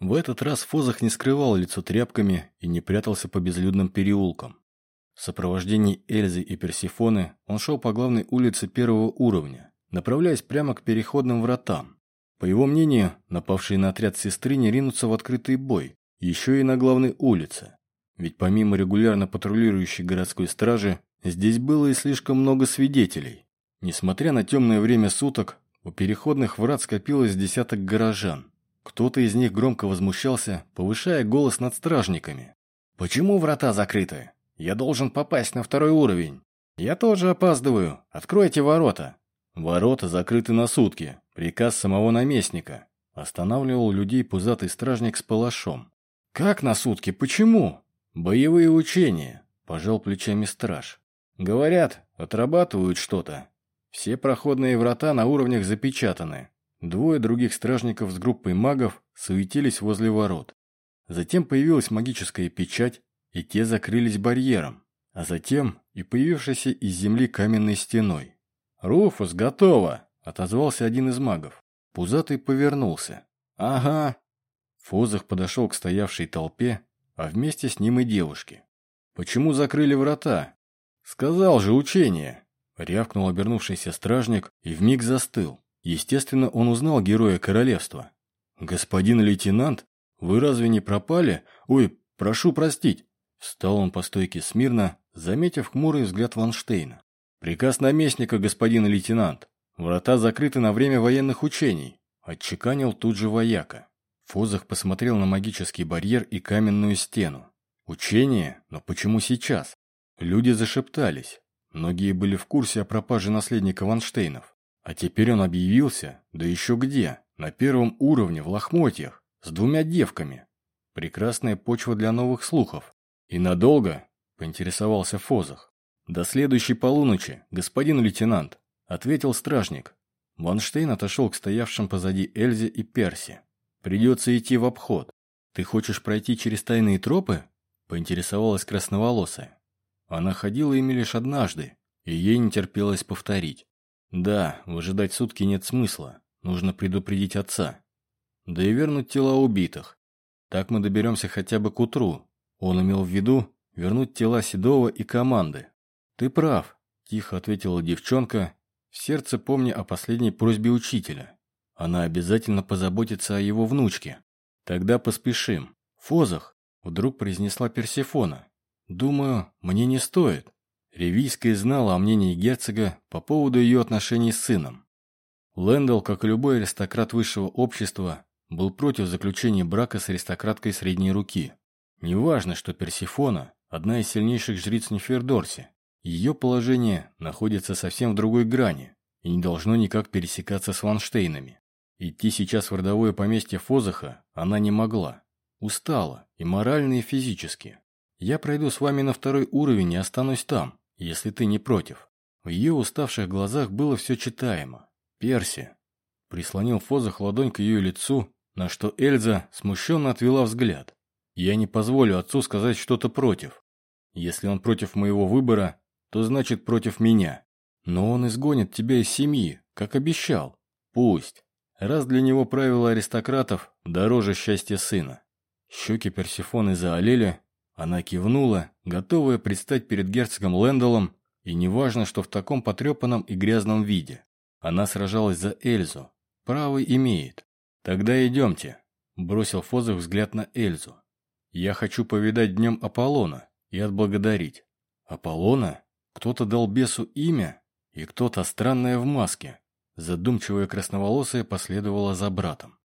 В этот раз Фозах не скрывал лицо тряпками и не прятался по безлюдным переулкам. В сопровождении Эльзы и Персифоны он шел по главной улице первого уровня, направляясь прямо к переходным вратам. По его мнению, напавшие на отряд сестры не ринутся в открытый бой, еще и на главной улице. Ведь помимо регулярно патрулирующей городской стражи, здесь было и слишком много свидетелей. Несмотря на темное время суток, у переходных врат скопилось десяток горожан. Кто-то из них громко возмущался, повышая голос над стражниками. «Почему врата закрыты? Я должен попасть на второй уровень. Я тоже опаздываю. Откройте ворота». «Ворота закрыты на сутки. Приказ самого наместника». Останавливал людей пузатый стражник с палашом. «Как на сутки? Почему?» «Боевые учения», – пожал плечами страж. «Говорят, отрабатывают что-то. Все проходные врата на уровнях запечатаны. Двое других стражников с группой магов суетились возле ворот. Затем появилась магическая печать, и те закрылись барьером, а затем и появившейся из земли каменной стеной. «Руфус, готово!» – отозвался один из магов. Пузатый повернулся. «Ага». Фозах подошел к стоявшей толпе, а вместе с ним и девушки. «Почему закрыли врата?» «Сказал же учение!» Рявкнул обернувшийся стражник и вмиг застыл. Естественно, он узнал героя королевства. «Господин лейтенант, вы разве не пропали? Ой, прошу простить!» Встал он по стойке смирно, заметив хмурый взгляд Ванштейна. «Приказ наместника, господин лейтенант. Врата закрыты на время военных учений», – отчеканил тут же вояка. Фозах посмотрел на магический барьер и каменную стену. «Учение? Но почему сейчас?» Люди зашептались. Многие были в курсе о пропаже наследника Ванштейнов. А теперь он объявился, да еще где, на первом уровне, в лохмотьях, с двумя девками. Прекрасная почва для новых слухов. И надолго, поинтересовался Фозах. До следующей полуночи, господин лейтенант, ответил стражник. Ванштейн отошел к стоявшим позади Эльзе и Перси. Придется идти в обход. Ты хочешь пройти через тайные тропы? Поинтересовалась красноволосая. Она ходила ими лишь однажды, и ей не терпелось повторить. Да, выжидать сутки нет смысла. Нужно предупредить отца. Да и вернуть тела убитых. Так мы доберемся хотя бы к утру. Он имел в виду вернуть тела Седова и команды. Ты прав, тихо ответила девчонка, в сердце помня о последней просьбе учителя. Она обязательно позаботится о его внучке. Тогда поспешим. Фозах, вдруг произнесла Персефона. Думаю, мне не стоит. Ревийская знала о мнении герцога по поводу ее отношений с сыном. Лэндалл, как и любой аристократ высшего общества, был против заключения брака с аристократкой средней руки. Неважно, что Персифона – одна из сильнейших жриц Нефердорси. Ее положение находится совсем в другой грани и не должно никак пересекаться с Ванштейнами. Идти сейчас в родовое поместье Фозаха она не могла. Устала и морально, и физически. Я пройду с вами на второй уровень и останусь там если ты не против». В ее уставших глазах было все читаемо. «Перси». Прислонил Фозах ладонь к ее лицу, на что Эльза смущенно отвела взгляд. «Я не позволю отцу сказать что-то против. Если он против моего выбора, то значит против меня. Но он изгонит тебя из семьи, как обещал. Пусть. Раз для него правила аристократов дороже счастья сына». Щеки Персифоны заолели, она кивнула, готовая предстать перед герцогом Лэндаллом, и неважно, что в таком потрепанном и грязном виде. Она сражалась за Эльзу. Право имеет. Тогда идемте. Бросил Фозах взгляд на Эльзу. Я хочу повидать днем Аполлона и отблагодарить. Аполлона? Кто-то дал бесу имя, и кто-то странное в маске. Задумчивая красноволосая последовала за братом.